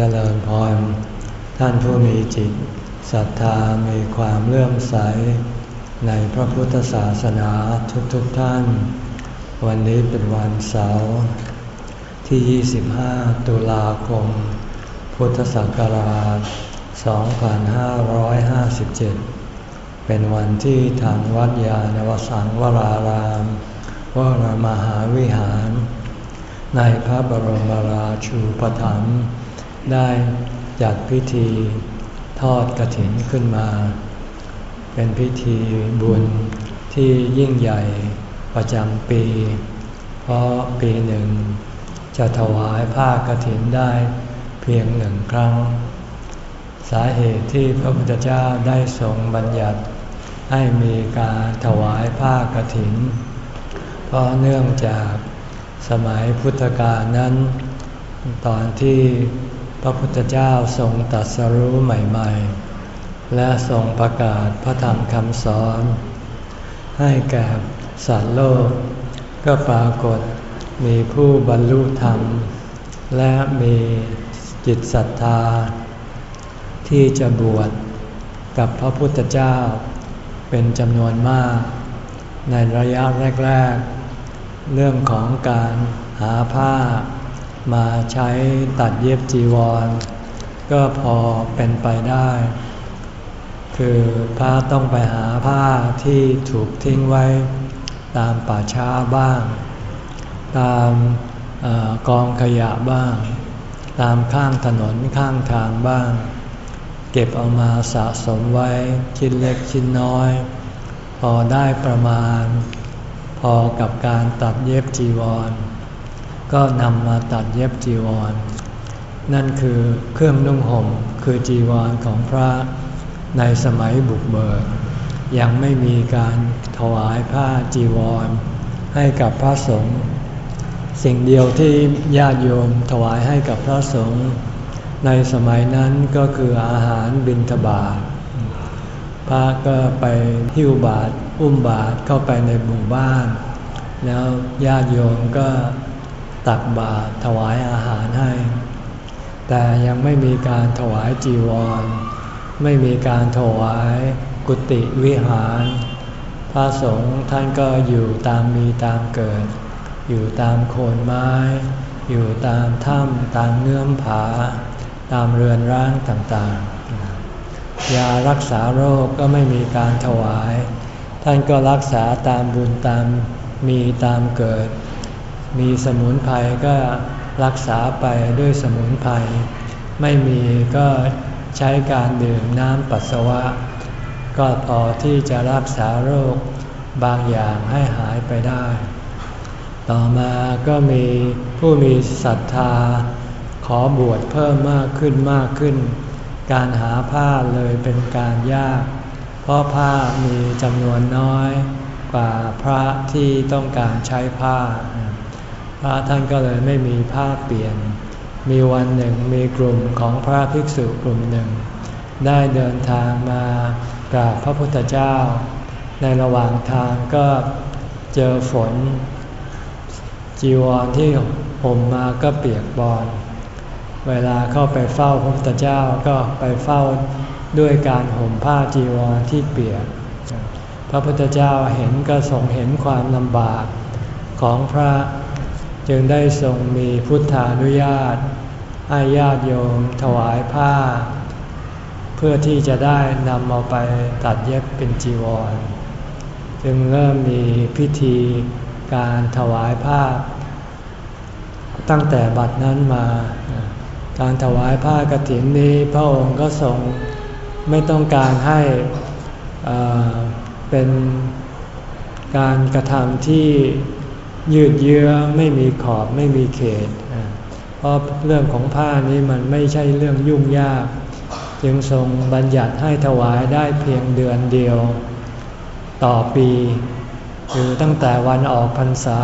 เจริญพร ท่านผู้มีจิตศรัทธามีความเลื่อมใส ในพระพุทธศาสนาทุกๆทท่าน วันนี้เป็นวันเสาร์ที่ 25 ตุลาคม พุทธศักราช 2557 เป็นวันที่ทางวัดยาณวสังวรารามวรมหาวิหาร ในพระบรมราชูปถัมภ์ ได้จัดพิธีทอดกระถินขึ้นมา เป็นพิธีบุญที่ยิ่งใหญ่ประจำปี เพราะปีหนึ่ง จะถวายผ้ากระถินได้เพียงหนึ่งครั้ง สาเหตุที่พระพุทธเจ้าได้ทรงบัญญัติให้มีการถวายผ้ากระถิน เพราะเนื่องจากสมัยพุทธกาลนั้น ตอนที่ พระพุทธเจ้าทรงตัดสรู้ใหม่ ๆ และทรงประกาศพระธรรมคำสอน ให้แก่สัตว์โลก ก็ปรากฏมีผู้บรรลุธรรม และมีจิตศรัทธา ที่จะบวชกับพระพุทธเจ้าเป็นจำนวนมาก ในระยะแรก ๆ เรื่องของการหาผ้า มาใช้ตัดเย็บจีวร ก็พอเป็นไปได้ คือพระต้องไปหาผ้าที่ถูกทิ้งไว้ ตามป่าช้าบ้าง ตามอกองขยะบ้าง ตามข้างถนนข้างทางบ้าง เก็บเอามาสะสมไว้ชิ้นเล็กชิ้นน้อย พอได้ประมาณ พอกับการตัดเย็บจีวร ก็นำมาตัดเย็บจีวร นั่นคือเครื่องนุ่งห่มคือจีวรของพระในสมัยบุกเบิก ยังไม่มีการถวายผ้าจีวร ให้กับพระสงฆ์สิ่งเดียวที่ญาติโยมถวายให้กับพระสงฆ์ในสมัยนั้นก็คืออาหารบิณฑบาตพระก็ไปหิ้วบาตรอุ้มบาตรเข้าไปในหมู่บ้าน แล้วญาติโยมก็ ตักบาตรถวายอาหารให้ แต่ยังไม่มีการถวายจีวร ไม่มีการถวายกุฏิวิหาร พระสงฆ์ท่านก็อยู่ตามมีตามเกิด อยู่ตามโคนไม้ อยู่ตามถ้ำตามเนื้อผา ตามเรือนร่างต่างๆ ยารักษาโรคก็ไม่มีการถวาย ท่านก็รักษาตามบุญตามมีตามเกิด มีสมุนไพรก็รักษาไปด้วยสมุนไพร ไม่มีก็ใช้การดื่มน้ำปัสสาวะ ก็พอที่จะรักษาโรคบางอย่างให้หายไปได้ ต่อมาก็มีผู้มีศรัทธา ขอบวชเพิ่มมากขึ้นมากขึ้น การหาผ้าเลยเป็นการยาก เพราะผ้ามีจำนวนน้อยกว่าพระที่ต้องการใช้ผ้า พระท่านก็เลยไม่มีผ้าเปลี่ยน มีวันหนึ่งมีกลุ่มของพระภิกษุกลุ่มหนึ่ง ได้เดินทางมากราบพระพุทธเจ้า ในระหว่างทางก็เจอฝน จีวรที่ห่มมาก็เปียกบอน เวลาเข้าไปเฝ้าพระพุทธเจ้าก็ไปเฝ้าด้วยการห่มผ้าจีวรที่เปียก พระพุทธเจ้าเห็นก็ทรงเห็นความลำบากของพระ จึงได้ทรงมีพุทธานุญาตให้ญาติโยมถวายผ้า เพื่อที่จะได้นำเอาไปตัดเย็บเป็นจีวร จึงเริ่มมีพิธีการถวายผ้า ตั้งแต่บัดนั้นมา การถวายผ้ากรถินนี้พระองค์ก็ทรงไม่ต้องการให้เป็นการกระทำที่ ยืดเยื้อไม่มีขอบไม่มีเขต เพราะเรื่องของผ้านี้มันไม่ใช่เรื่องยุ่งยาก จึงทรงบัญญัติให้ถวายได้เพียงเดือนเดียว ต่อปีคือตั้งแต่วันออกพรรษา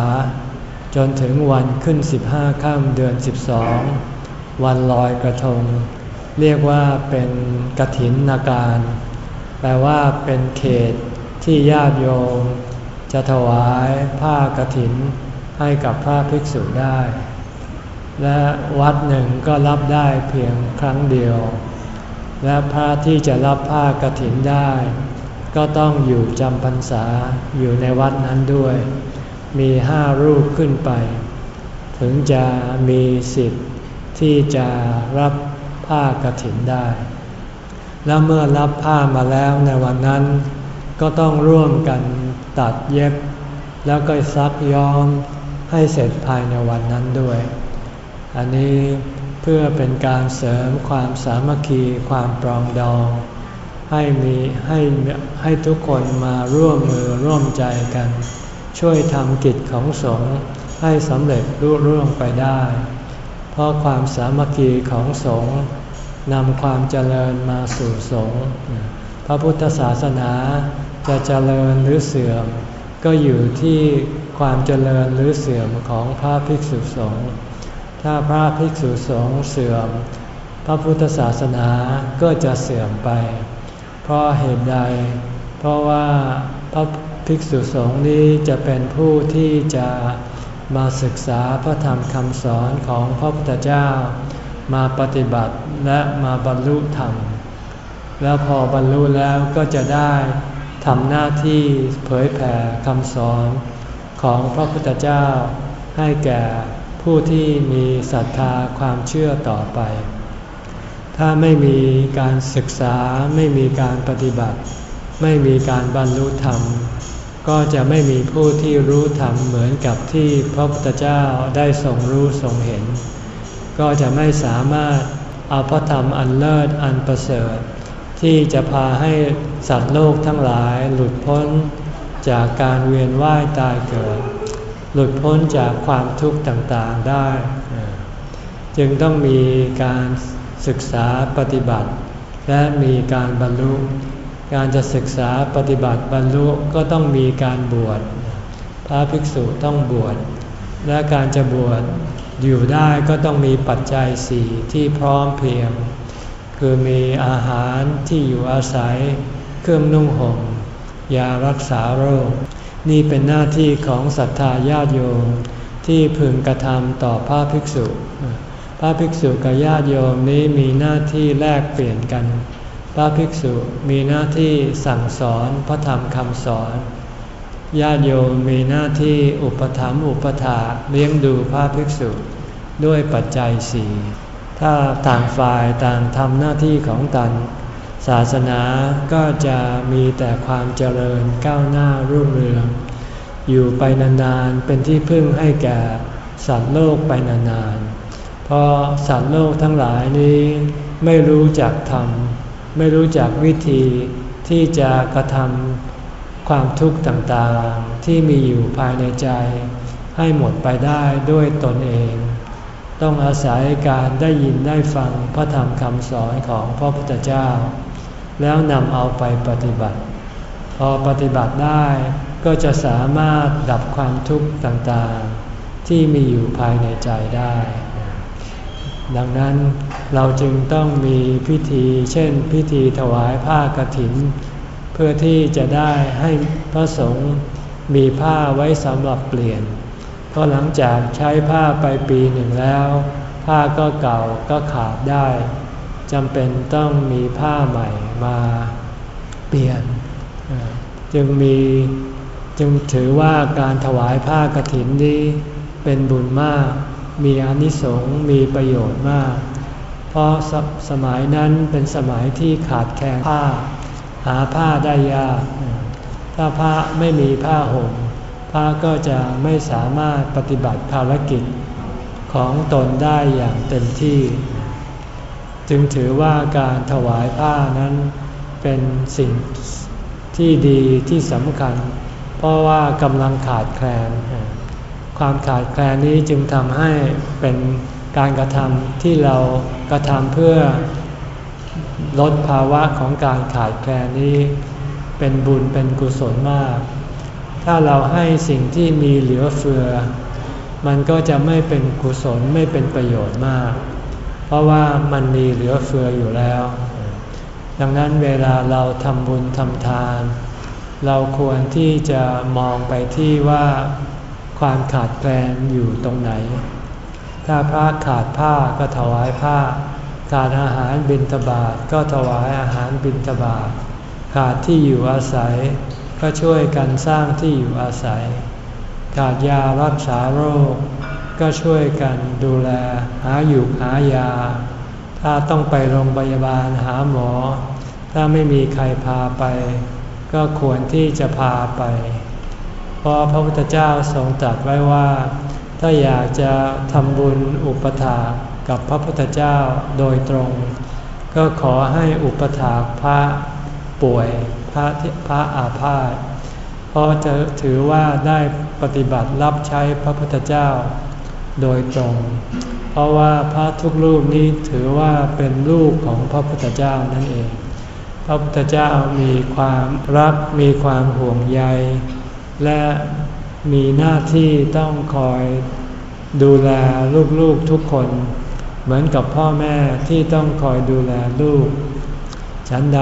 จนถึงวันขึ้น 15ค่ำเดือน 12 วันลอยกระทง เรียกว่าเป็นกระถินนาการ แปลว่าเป็นเขตที่ญาติโยม จะถวายผ้ากรถินให้กับพระภิกษุได้ และวัดหนึ่งก็รับได้เพียงครั้งเดียว และพระที่จะรับผ้ากรถินได้ ก็ต้องอยู่จำพรรษาอยู่ในวัดนั้นด้วย มีห้ารูปขึ้นไป ถึงจะมีสิทธิ์ที่จะรับผ้ากรถินได้ แล้วเมื่อรับผ้ามาแล้วในวันนั้น ก็ต้องร่วมกันตัดเย็บ แล้วก็ซักย้อมให้เสร็จภายในวันนั้นด้วย อันนี้เพื่อเป็นการเสริมความสามัคคีความปรองดอง ให้มีให้ให้ทุกคนมาร่วมมือร่วมใจกัน ช่วยทำกิจของสงฆ์ให้สำเร็จรุ่ร่วงไปได้ เพราะความสามัคคีของสงฆ์นำความเจริญมาสู่สงฆ์พระพุทธศาสนา จะเจริญหรือเสื่อม ก็อยู่ที่ความเจริญหรือเสื่อมของพระภิกษุสงฆ์ถ้าพระภิกษุสงฆ์เสื่อม พระพุทธศาสนาก็จะเสื่อมไป เพราะเหตุใด เพราะว่าพระภิกษุสงฆ์นี้จะเป็นผู้ที่จะมาศึกษาพระธรรมคำสอนของพระพุทธเจ้า มาปฏิบัติและมาบรรลุธรรม แล้วพอบรรลุแล้วก็จะได้ ทำหน้าที่เผยแผ่คำสอนของพระพุทธเจ้า ให้แก่ผู้ที่มีศรัทธาความเชื่อต่อไป ถ้าไม่มีการศึกษาไม่มีการปฏิบัติ ไม่มีการบรรลุธรรม ก็จะไม่มีผู้ที่รู้ธรรมเหมือนกับที่พระพุทธเจ้าได้ทรงรู้ทรงเห็น ก็จะไม่สามารถเอาพระธรรมอันเลิศอันประเสริฐ ที่จะพาให้สัตว์โลกทั้งหลายหลุดพ้นจากการเวียนว่ายตายเกิด หลุดพ้นจากความทุกข์ต่างๆได้ จึงต้องมีการศึกษาปฏิบัติ และมีการบรรลุ การจะศึกษาปฏิบัติบรรลุก็ต้องมีการบวชพระภิกษุต้องบวชและการจะบวชอยู่ได้ก็ต้องมีปัจจัยสี่ที่พร้อมเพียง คือมีอาหารที่อยู่อาศัย เครื่องนุ่งห่มยารักษาโรค นี่เป็นหน้าที่ของศรัทธาญาติโยมที่พึงกระทำต่อพระภิกษุ พระภิกษุกับญาติโยมนี้มีหน้าที่แลกเปลี่ยนกัน พระภิกษุมีหน้าที่สั่งสอนพระธรรมคำสอน ญาติโยมมีหน้าที่อุปถัมภ์อุปถาเลี้ยงดูพระภิกษุด้วยปัจจัยสี่ ถ้าต่างฝ่ายต่างทำหน้าที่ของตัน ศาสนาก็จะมีแต่ความเจริญก้าวหน้ารุ่งเรือง อยู่ไปนานๆ เป็นที่พึ่งให้แก่สัตว์โลกไปนานๆ เพราะสัตว์โลกทั้งหลายนี้ไม่รู้จักทำไม่รู้จักวิธีที่จะกระทำความทุกข์ต่างๆ ที่มีอยู่ภายในใจ ให้หมดไปได้ด้วยตนเอง ต้องอาศัยการได้ยินได้ฟังพระธรรมคำสอนของพระพุทธเจ้า แล้วนำเอาไปปฏิบัติ พอปฏิบัติได้ก็จะสามารถดับความทุกข์ต่างๆ ที่มีอยู่ภายในใจได้ ดังนั้นเราจึงต้องมีพิธีเช่นพิธีถวายผ้ากรถิน เพื่อที่จะได้ให้พระสงฆ์มีผ้าไว้สำหรับเปลี่ยน เพราะหลังจากใช้ผ้าไปปีหนึ่งแล้ว ผ้าก็เก่าก็ขาดได้จำเป็นต้องมีผ้าใหม่มาเปลี่ยน จึงมีจึงถือว่าการถวายผ้ากรถินนี้เป็นบุญมาก มีอนิสงส์มีประโยชน์มาก เพราะสสมัยนั้นเป็นสมัยที่ขาดแคลนผ้า หาผ้าได้ยาก ถ้าพระไม่มีผ้าห่ม ระก็จะไม่สามารถปฏิบัติภารกิจของตนได้อย่างเต็มที่ จึงถือว่าการถวายผ้านั้นเป็นสิ่งที่ดีที่สำคัญ เพราะว่ากำลังขาดแคลน ความขาดแคลนนี้จึงทำให้เป็นการกระทำที่เรากระทำเพื่อลดภาวะของการขาดแคลนนี้ เป็นบุญเป็นกุศลมาก ถ้าเราให้สิ่งที่มีเหลือเฟือ มันก็จะไม่เป็นกุศลไม่เป็นประโยชน์มาก เพราะว่ามันมีเหลือเฟืออยู่แล้ว ดังนั้นเวลาเราทำบุญทำทาน เราควรที่จะมองไปที่ว่าความขาดแคลนอยู่ตรงไหน ถ้าพระขาดผ้าก็ถวายผ้า ขาดอาหารบิณฑบาตก็ถวายอาหารบิณฑบาต ขาดที่อยู่อาศัย ก็ช่วยกันสร้างที่อยู่อาศัย ขาดยารักษาโรค ก็ช่วยกันดูแลหาอยู่หายา ถ้าต้องไปโรงพยาบาลหาหมอ ถ้าไม่มีใครพาไป ก็ควรที่จะพาไป เพราะพระพุทธเจ้าทรงตรัสไว้ว่า ถ้าอยากจะทำบุญอุปถากับพระพุทธเจ้าโดยตรง ก็ขอให้อุปถาพระป่วย พระพระอาพาธเพราะจะถือว่าได้ปฏิบัติรับใช้พระพุทธเจ้าโดยตรง เพราะว่าพระทุกรูปนี้ถือว่าเป็นลูกของพระพุทธเจ้านั่นเอง พระพุทธเจ้ามีความรักมีความห่วงใย และมีหน้าที่ต้องคอยดูแลลูกๆทุกคน เหมือนกับพ่อแม่ที่ต้องคอยดูแลลูก ฉันใด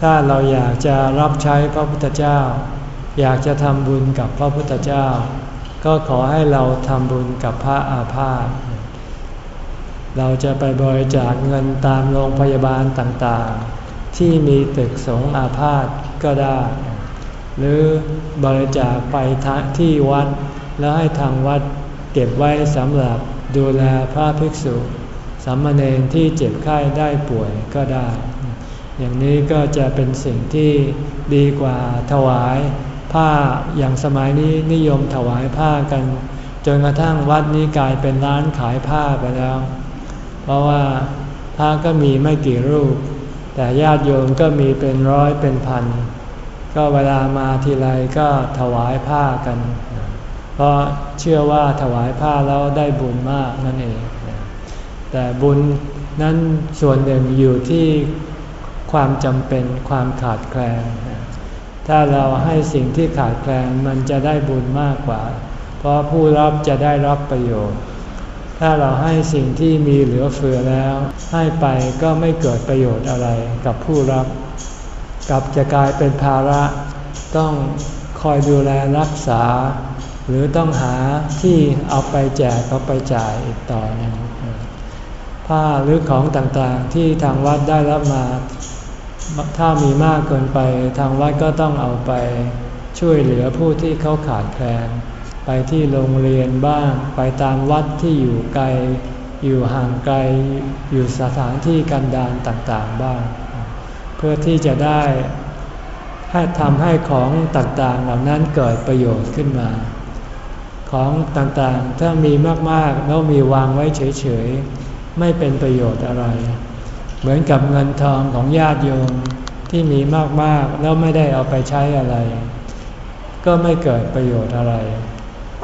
ถ้าเราอยากจะรับใช้พระพุทธเจ้า อยากจะทำบุญกับพระพุทธเจ้า ก็ขอให้เราทำบุญกับพระอาภาธเราจะไปบริจาคเงินตามโรงพยาบาลต่างๆ ที่มีตึกสงอาพาธก็ได้ หรือบริจาคไปที่วัด แล้วให้ทางวัดเก็บไว้สำหรับดูแลพระภิกษุสามเณรที่เจ็บไข้ได้ป่วยก็ได้ อย่างนี้ก็จะเป็นสิ่งที่ดีกว่าถวายผ้าอย่างสมัยนี้นิยมถวายผ้ากัน จนกระทั่งวัดนี้กลายเป็นร้านขายผ้าไปแล้ว เพราะว่าผ้าก็มีไม่กี่รูป แต่ญาติโยมก็มีเป็นร้อยเป็นพัน ก็เวลามาทีไรก็ถวายผ้ากัน เพราะเชื่อว่าถวายผ้าแล้วได้บุญมากนั่นเอง แต่บุญนั้นส่วนหนึ่งอยู่ที่ ความจำเป็นความขาดแคลน ถ้าเราให้สิ่งที่ขาดแคลนมันจะได้บุญมากกว่า เพราะผู้รับจะได้รับประโยชน์ ถ้าเราให้สิ่งที่มีเหลือเฟือแล้ว ให้ไปก็ไม่เกิดประโยชน์อะไรกับผู้รับ กลับจะกลายเป็นภาระต้องคอยดูแลรักษา หรือต้องหาที่เอาไปแจกเอาไปจ่ายอีกต่อนึงผ้าหรือของต่างๆที่ทางวัดได้รับมา ถ้ามีมากเกินไปทางวัดก็ต้องเอาไปช่วยเหลือผู้ที่เขาขาดแคลน ไปที่โรงเรียนบ้าง ไปตามวัดที่อยู่ไกล อยู่ห่างไกล อยู่สถานที่กันดารต่างๆบ้าง เพื่อที่จะได้ให้ทำให้ของต่างๆ เหล่านั้นเกิดประโยชน์ขึ้นมา ของต่างๆ ถ้ามีมากๆ แล้วมีวางไว้เฉยๆ ไม่เป็นประโยชน์อะไร เหมือนกับเงินทองของญาติโยมที่มีมากๆแล้วไม่ได้เอาไปใช้อะไร ก็ไม่เกิดประโยชน์อะไร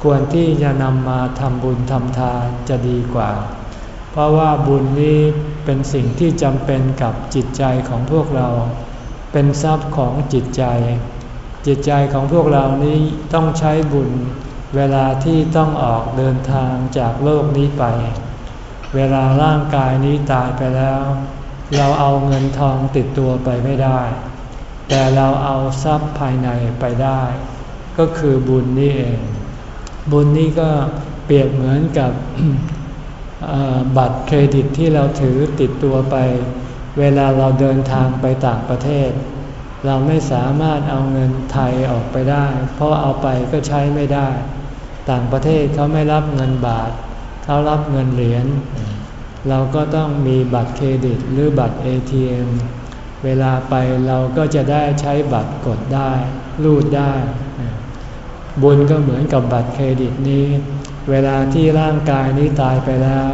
ควรที่จะนำมาทำบุญทำทานจะดีกว่า เพราะว่าบุญนี้เป็นสิ่งที่จำเป็นกับจิตใจของพวกเรา เป็นทรัพย์ของจิตใจ จิตใจของพวกเรานี้ต้องใช้บุญเวลาที่ต้องออกเดินทางจากโลกนี้ไป เวลาร่างกายนี้ตายไปแล้ว เราเอาเงินทองติดตัวไปไม่ได้ แต่เราเอาทรัพย์ภายในไปได้ ก็คือบุญนี่เอง บุญนี่ก็เปรียบเหมือนกับบัตรเครดิตที่เราถือติดตัวไป เวลาเราเดินทางไปต่างประเทศ เราไม่สามารถเอาเงินไทยออกไปได้ เพราะเอาไปก็ใช้ไม่ได้ ต่างประเทศเขาไม่รับเงินบาท เขารับเงินเหรียญ เราก็ต้องมีบัตรเครดิตหรือบัตร ATM เวลาไปเราก็จะได้ใช้บัตรกดได้ รูดได้ บุญก็เหมือนกับบัตรเครดิตนี้ เวลาที่ร่างกายนี้ตายไปแล้ว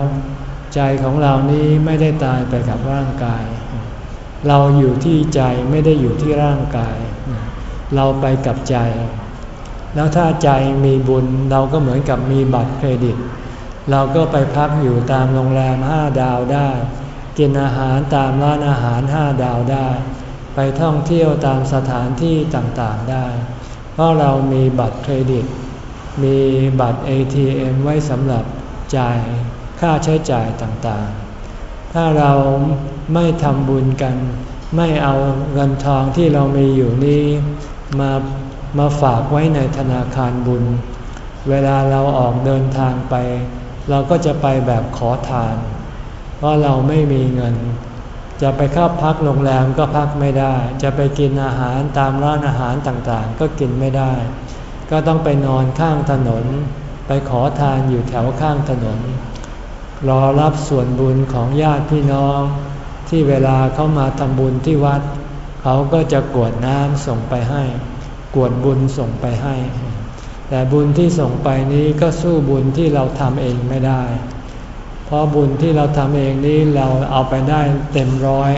ใจของเรานี้ไม่ได้ตายไปกับร่างกาย เราอยู่ที่ใจไม่ได้อยู่ที่ร่างกาย เราไปกับใจ แล้วถ้าใจมีบุญเราก็เหมือนกับมีบัตรเครดิต เราก็ไปพักอยู่ตามโรงแรมห้าดาวได้ กินอาหารตามร้านอาหารห้าดาวได้ ไปท่องเที่ยวตามสถานที่ต่างๆได้ เพราะเรามีบัตรเครดิต มีบัตร ATM ไว้สำหรับจ่ายค่าใช้จ่ายต่างๆ ถ้าเราไม่ทำบุญกัน ไม่เอาเงินทองที่เรามีอยู่นี้มามาฝากไว้ในธนาคารบุญ เวลาเราออกเดินทางไป เราก็จะไปแบบขอทาน เพราะเราไม่มีเงิน จะไปเข้าพักโรงแรมก็พักไม่ได้ จะไปกินอาหารตามร้านอาหารต่างๆ ก็กินไม่ได้ ก็ต้องไปนอนข้างถนน ไปขอทานอยู่แถวข้างถนน รอรับส่วนบุญของญาติพี่น้อง ที่เวลาเขามาทำบุญที่วัด เขาก็จะกวดน้ำส่งไปให้ กวดบุญส่งไปให้ แต่บุญที่ส่งไปนี้ก็สู้บุญที่เราทำเองไม่ได้ เพราะบุญที่เราทำเองนี้เราเอาไปได้เต็มร้อย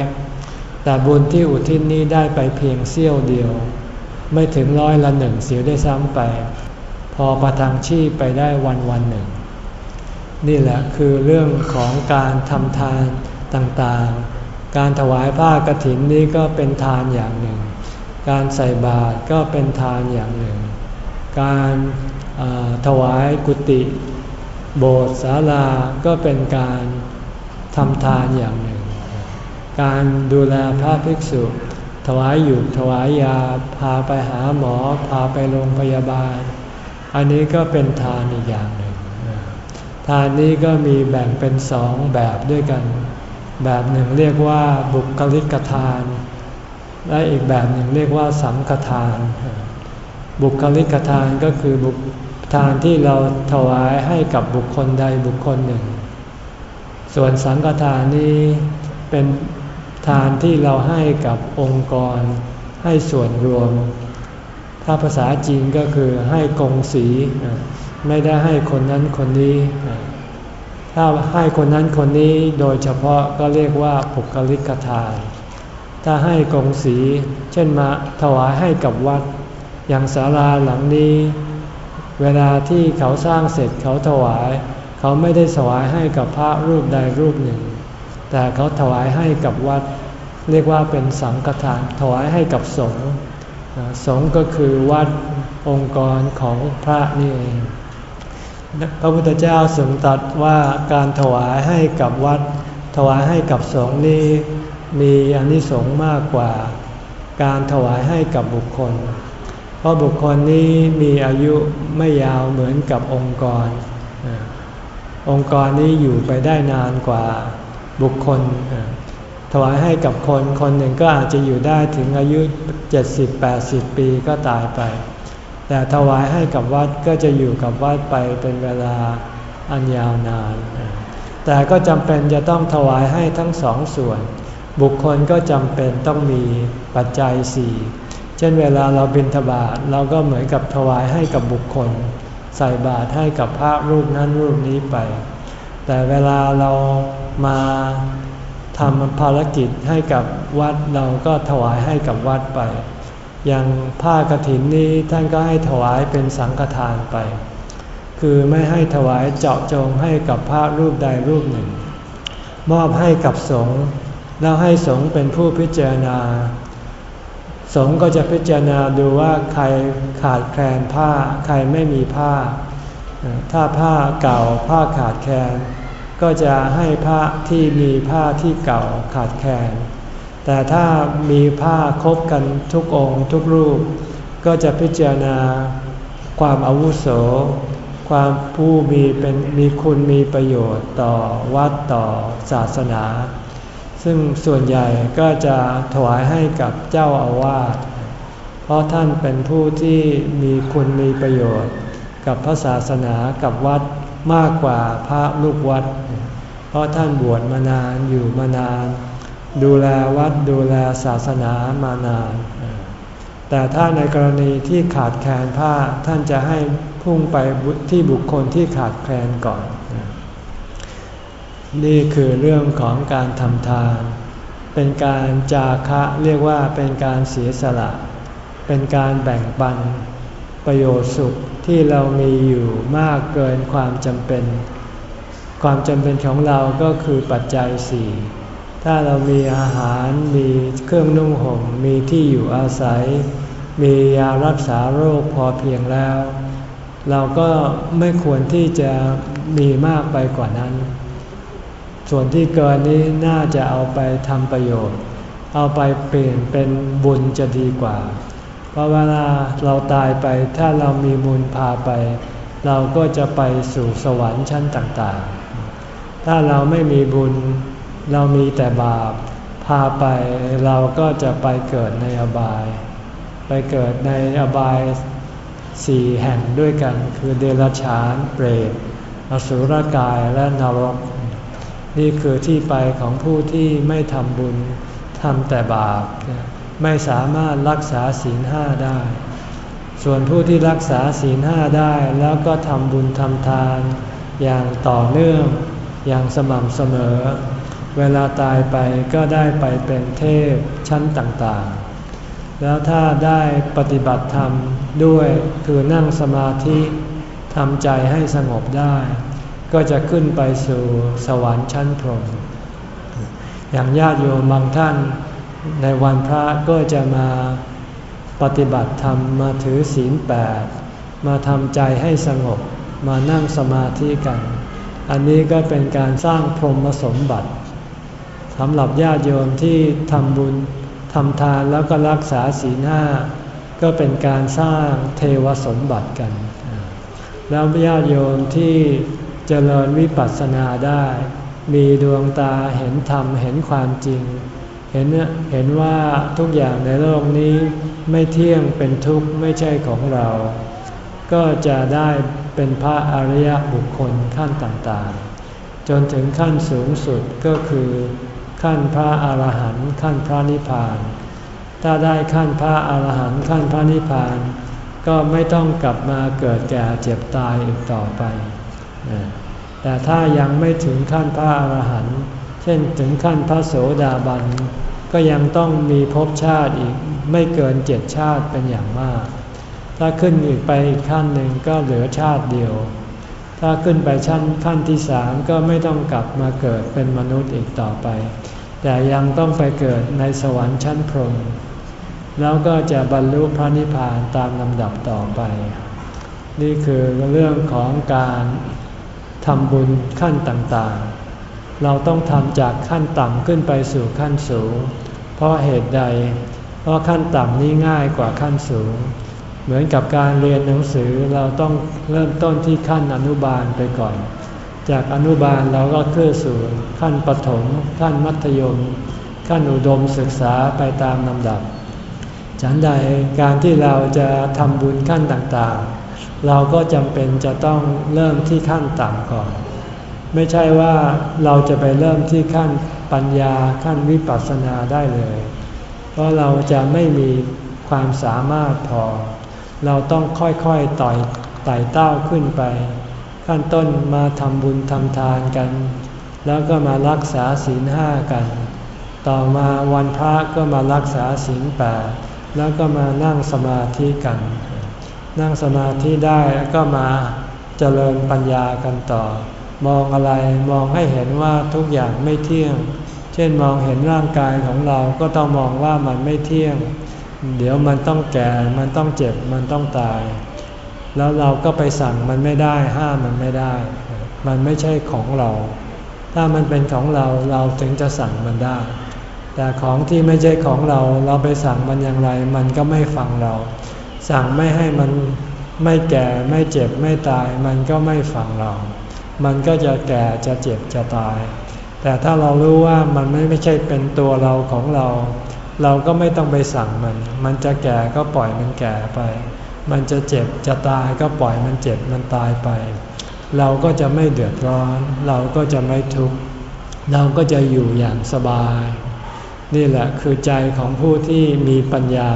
แต่บุญที่อุทิศนี้ได้ไปเพียงเสี้ยวเดียว ไม่ถึงร้อยละหนึ่งเสียได้ซ้ำไป พอประทังชีพไปได้วันวันหนึ่ง นี่แหละคือเรื่องของการทำทานต่างๆ การถวายผ้ากรถินนี้ก็เป็นทานอย่างหนึ่ง การใส่บาตรก็เป็นทานอย่างหนึ่ง การถวายกุฏิโบสถ์ศาลาก็เป็นการทำทานอย่างหนึ่ง การดูแลพระภิกษุ ถวายอยู่ถวายยา พาไปหาหมอ พาไปโรงพยาบาล อันนี้ก็เป็นทานอีกอย่างหนึ่ง ทานนี้ก็มีแบ่งเป็นสองแบบด้วยกัน แบบหนึ่งเรียกว่าบุคลิกทาน และอีกแบบหนึ่งเรียกว่าสังฆทาน บุคลิกทานก็คือบุคทานที่เราถวายให้กับบุคคลใดบุคคลหนึ่ง ส่วนสังฆทานนี้เป็นทานที่เราให้กับองค์กร ให้ส่วนรวม ถ้าภาษาจีนก็คือให้กงสี ไม่ได้ให้คนนั้นคนนี้ ถ้าให้คนนั้นคนนี้โดยเฉพาะก็เรียกว่าปุกลิกทาน ถ้าให้กงสี เช่นมาถวายให้กับวัด อย่างศาลาหลังนี้ เวลาที่เขาสร้างเสร็จเขาถวาย เขาไม่ได้ถวายให้กับพระรูปใดรูปหนึ่ง แต่เขาถวายให้กับวัด เรียกว่าเป็นสังฆทานถวายให้กับสงฆ์สงฆ์ก็คือวัดองค์กรของพระนี่เองพระพุทธเจ้าทรงตรัสว่าการถวายให้กับวัด ถวายให้กับสงฆ์นี้มีอนิสงส์มากกว่า การถวายให้กับบุคคล เพราะบุคคลนี้มีอายุไม่ยาวเหมือนกับองค์กร องค์กรนี้อยู่ไปได้นานกว่าบุคคล ถวายให้กับคนคนหนึ่งก็อาจจะอยู่ได้ถึงอายุ 70-80 ปีก็ตายไป แต่ถวายให้กับวัดก็จะอยู่กับวัดไปเป็นเวลาอันยาวนาน แต่ก็จำเป็นจะต้องถวายให้ทั้งสองส่วน บุคคลก็จำเป็นต้องมีปัจจัยสี่ เช่นเวลาเราบิณฑบาตเราก็เหมือนกับถวายให้กับบุคคล ใส่บาตรให้กับพระรูปนั้นรูปนี้ไป แต่เวลาเรามาทำภารกิจให้กับวัดเราก็ถวายให้กับวัดไป อย่างผ้ากรถินนี้ท่านก็ให้ถวายเป็นสังฆทานไป คือไม่ให้ถวายเจาะจงให้กับพระรูปใดรูปหนึ่ง มอบให้กับสงฆ์แล้วให้สงฆ์เป็นผู้พิจารณา สงฆ์ก็จะพิจารณาดูว่าใครขาดแคลนผ้า ใครไม่มีผ้า ถ้าผ้าเก่าผ้าขาดแคลนก็จะให้ผ้าที่มีผ้าที่เก่าขาดแคลนแต่ถ้ามีผ้าครบกันทุกองค์ทุกรูป ก็จะพิจารณาความอาวุโส ความผู้มีเป็นมีคุณมีประโยชน์ต่อวัดต่อศาสนา ซึ่งส่วนใหญ่ก็จะถวายให้กับเจ้าอาวาส เพราะท่านเป็นผู้ที่มีคุณมีประโยชน์ กับพระศาสนากับวัดมากกว่าพระลูกวัด เพราะท่านบวชมานานอยู่มานาน ดูแลวัดดูแลศาสนามานาน แต่ถ้าในกรณีที่ขาดแคลนผ้าท่านจะให้พุ่งไปที่บุคคลที่ขาดแคลนก่อน นี่คือเรื่องของการทำทาน เป็นการจาคะเรียกว่าเป็นการเสียสละ เป็นการแบ่งปัน ประโยชน์สุขที่เรามีอยู่มากเกินความจำเป็น ความจำเป็นของเราก็คือปัจจัยสี่ถ้าเรามีอาหารมีเครื่องนุ่งห่มมีที่อยู่อาศัย มียารักษาโรคพอเพียงแล้ว เราก็ไม่ควรที่จะมีมากไปกว่านั้น ส่วนที่เกินนี้น่าจะเอาไปทำประโยชน์ เอาไปเปลี่ยนเป็นบุญจะดีกว่า เพราะเวลาเราตายไปถ้าเรามีบุญพาไป เราก็จะไปสู่สวรรค์ชั้นต่างๆ ถ้าเราไม่มีบุญเรามีแต่บาปพาไปเราก็จะไปเกิดในอบาย ไปเกิดในอบายสี่แห่งด้วยกัน คือเดรัจฉาน เปรต อสุรกายและนรก นี่คือที่ไปของผู้ที่ไม่ทำบุญทำแต่บาป ไม่สามารถรักษาศีลห้าได้ ส่วนผู้ที่รักษาศีลห้าได้แล้วก็ทำบุญทำทาน อย่างต่อเนื่องอย่างสม่ำเสมอ เวลาตายไปก็ได้ไปเป็นเทพชั้นต่างๆ แล้วถ้าได้ปฏิบัติธรรมด้วยคือนั่งสมาธิทำใจให้สงบได้ ก็จะขึ้นไปสู่สวรรค์ชั้นพรหมอย่างญาติโยมบางท่านในวันพระก็จะมาปฏิบัติธรรมมาถือศีลแปดมาทำใจให้สงบมานั่งสมาธิกัน อันนี้ก็เป็นการสร้างพรหมสมบัติสำหรับญาติโยมที่ทำบุญทำทานแล้วก็รักษาศีลห้าก็เป็นการสร้างเทวสมบัติกัน แล้วญาติโยมที่ เจริญวิปัสสนาได้ มีดวงตาเห็นธรรมเห็นความจริง เห็นเห็นว่าทุกอย่างในโลกนี้ไม่เที่ยงเป็นทุกข์ไม่ใช่ของเรา ก็จะได้เป็นพระอริยบุคคลขั้นต่างๆ จนถึงขั้นสูงสุดก็คือขั้นพระอาหารหันต์ขั้นพระนิพพาน ถ้าได้ขั้นพระอาหารหันต์ขั้นพระนิพพาน ก็ไม่ต้องกลับมาเกิดแก่เจ็บตายอีกต่อไป แต่ถ้ายังไม่ถึงขั้นพระอาหารหันต์เช่นถึงขั้นพระโสดาบัน ก็ยังต้องมีภพชาติอีกไม่เกินเจ็ดชาติเป็นอย่างมาก ถ้าขึ้นอีกไปอีกขั้นหนึ่งก็เหลือชาติเดียว ถ้าขึ้นไปชั้นขั้นที่สามก็ไม่ต้องกลับมาเกิดเป็นมนุษย์อีกต่อไป แต่ยังต้องไปเกิดในสวรรค์ชั้นพรหมแล้วก็จะบรรลุพระนิพพานตามลำดับต่อไป นี่คือเรื่องของการ ทำบุญขั้นต่างๆ เราต้องทำจากขั้นต่ำขึ้นไปสู่ขั้นสูง เพราะเหตุใด เพราะขั้นต่ำนี้ง่ายกว่าขั้นสูง เหมือนกับการเรียนหนังสือเราต้องเริ่มต้นที่ขั้นอนุบาลไปก่อน จากอนุบาลเราก็ขึ้นสู่ขั้นปฐมขั้นมัธยม ขั้นอุดมศึกษาไปตามลำดับ ฉันใดการที่เราจะทำบุญขั้นต่างๆ เราก็จำเป็นจะต้องเริ่มที่ขั้นต่ำก่อน ไม่ใช่ว่าเราจะไปเริ่มที่ขั้นปัญญาขั้นวิปัสสนาได้เลย เพราะเราจะไม่มีความสามารถพอ เราต้องค่อยๆต่อยไต่เต้าขึ้นไป ขั้นต้นมาทำบุญทำทานกัน แล้วก็มารักษาศีลห้ากัน ต่อมาวันพระก็มารักษาศีลแปดแล้วก็มานั่งสมาธิกัน นั่งสมาธิได้ก็มาเจริญปัญญากันต่อ มองอะไรมองให้เห็นว่าทุกอย่างไม่เที่ยง เช่นมองเห็นร่างกายของเราก็ต้องมองว่ามันไม่เที่ยง เดี๋ยวมันต้องแก่ มันต้องเจ็บ มันต้องตาย แล้วเราก็ไปสั่งมันไม่ได้ ห้ามมันไม่ได้ มันไม่ใช่ของเรา ถ้ามันเป็นของเราเราถึงจะสั่งมันได้ แต่ของที่ไม่ใช่ของเราเราไปสั่งมันอย่างไร มันก็ไม่ฟังเรา สั่งไม่ให้มันไม่แก่ไม่เจ็บไม่ตาย มันก็ไม่ฟังเรา มันก็จะแก่จะเจ็บจะตาย แต่ถ้าเรารู้ว่ามันไม่ไม่ใช่เป็นตัวเราของเรา เราก็ไม่ต้องไปสั่งมัน มันจะแก่ก็ปล่อยมันแก่ไป มันจะเจ็บจะตายก็ปล่อยมันเจ็บมันตายไป เราก็จะไม่เดือดร้อน เราก็จะไม่ทุกข์เราก็จะอยู่อย่างสบาย นี่แหละคือใจของผู้ที่มีปัญญา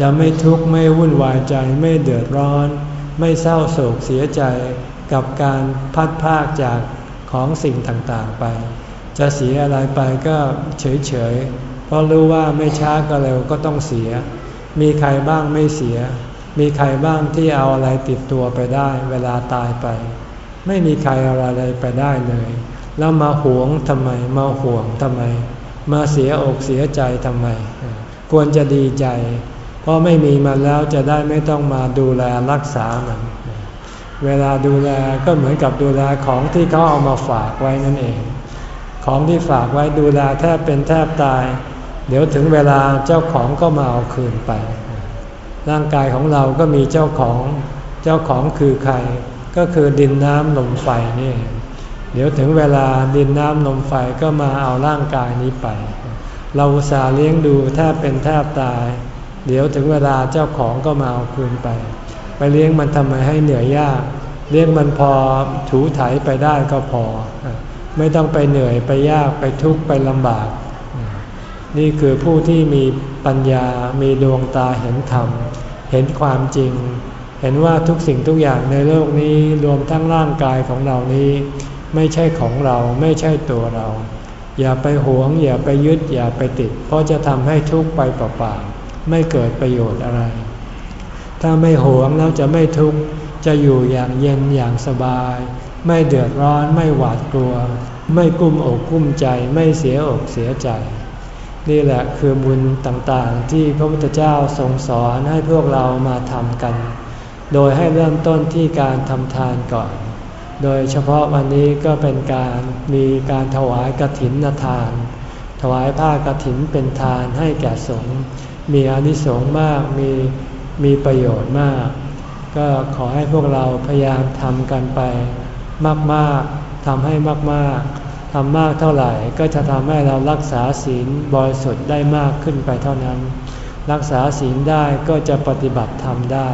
จะไม่ทุกข์ไม่วุ่นวายใจไม่เดือดร้อน ไม่เศร้าโศกเสียใจกับการพัดพากจากของสิ่งต่างๆไป จะเสียอะไรไปก็เฉยๆ เพราะรู้ว่าไม่ช้าก็เร็วก็ต้องเสีย มีใครบ้างไม่เสีย มีใครบ้างที่เอาอะไรติดตัวไปได้ เวลาตายไป ไม่มีใครเอาอะไรไปได้เลย แล้วมาหวงทำไม มาห่วงทำไม มาเสียอกเสียใจทำไม ควรจะดีใจ เพราะไม่มีมันแล้วจะได้ไม่ต้องมาดูแลรักษามัน เวลาดูแลก็เหมือนกับดูแลของที่เขาเอามาฝากไว้นั่นเอง ของที่ฝากไว้ดูแลแทบเป็นแทบตาย เดี๋ยวถึงเวลาเจ้าของก็มาเอาคืนไป ร่างกายของเราก็มีเจ้าของ เจ้าของคือใคร ก็คือดินน้ำลมไฟนี่ เดี๋ยวถึงเวลาดินน้ำลมไฟก็มาเอาร่างกายนี้ไป เราสาเลี้ยงดูแทบเป็นแทบตาย เดี๋ยวถึงเวลาเจ้าของก็มาเอาคืนไป ไปเลี้ยงมันทำไมให้เหนื่อยยาก เลี้ยงมันพอถูถ่ายไปได้ก็พอ ไม่ต้องไปเหนื่อยไปยากไปทุกข์ไปลำบาก นี่คือผู้ที่มีปัญญา มีดวงตาเห็นธรรม เห็นความจริง เห็นว่าทุกสิ่งทุกอย่างในโลกนี้รวมทั้งร่างกายของเรานี้ ไม่ใช่ของเราไม่ใช่ตัวเรา อย่าไปหวง อย่าไปยึดอย่าไปติด เพราะจะทำให้ทุกข์ไปเปล่าๆ ไม่เกิดประโยชน์อะไร ถ้าไม่หวงแล้วจะไม่ทุกข์จะอยู่อย่างเย็นอย่างสบาย ไม่เดือดร้อนไม่หวาดกลัว ไม่กุ้มอกกุ้มใจไม่เสียอกเสียใจ นี่แหละคือบุญต่างๆ ที่พระพุทธเจ้าทรงสอนให้พวกเรามาทำกัน โดยให้เริ่มต้นที่การทำทานก่อน โดยเฉพาะวันนี้ก็เป็นการมีการถวายกฐินทาน ถวายผ้ากฐินเป็นทานให้แก่สงฆ์ มีอนิสงส์มากมีมีประโยชน์มาก ก็ขอให้พวกเราพยายามทำกันไป มากๆทำให้มากๆทำมากเท่าไหร่ก็จะทำให้เรารักษาศีลบริสุทธิ์ได้มากขึ้นไปเท่านั้น รักษาศีลได้ก็จะปฏิบัติธรรมได้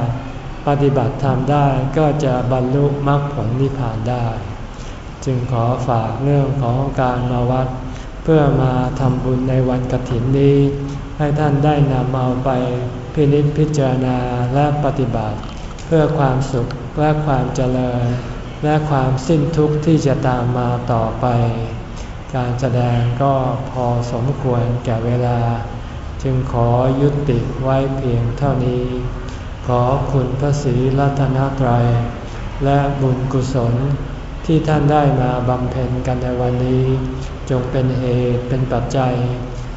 ปฏิบัติธรรมได้ก็จะบรรลุมรรคผลนิพพานได้ จึงขอฝากเรื่องของการมาวัด เพื่อมาทำบุญในวันกฐินนี้ ให้ท่านได้นำเอาไปพินิจพิจารณาและปฏิบัติ เพื่อความสุขและความเจริญ และความสิ้นทุกข์ที่จะตามมาต่อไป การแสดงก็พอสมควรแก่เวลา จึงขอยุติไว้เพียงเท่านี้ ขอคุณพระศรีรัตนตรัย และบุญกุศลที่ท่านได้มาบำเพ็ญกันในวันนี้ จงเป็นเหตุเป็นปัจจัย